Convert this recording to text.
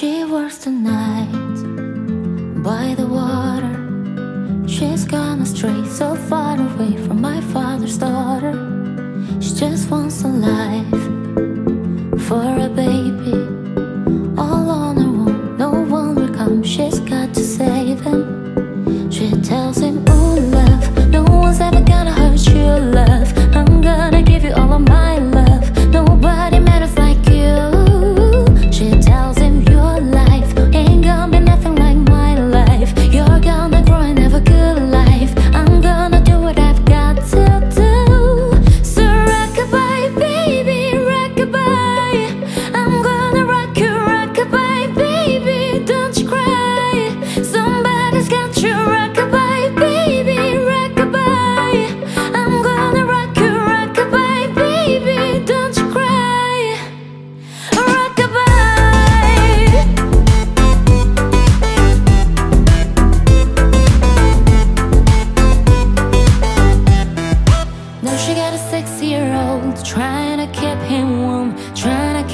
She works tonight by the water. She's gone astray, so far away from my father's daughter. She just wants a life.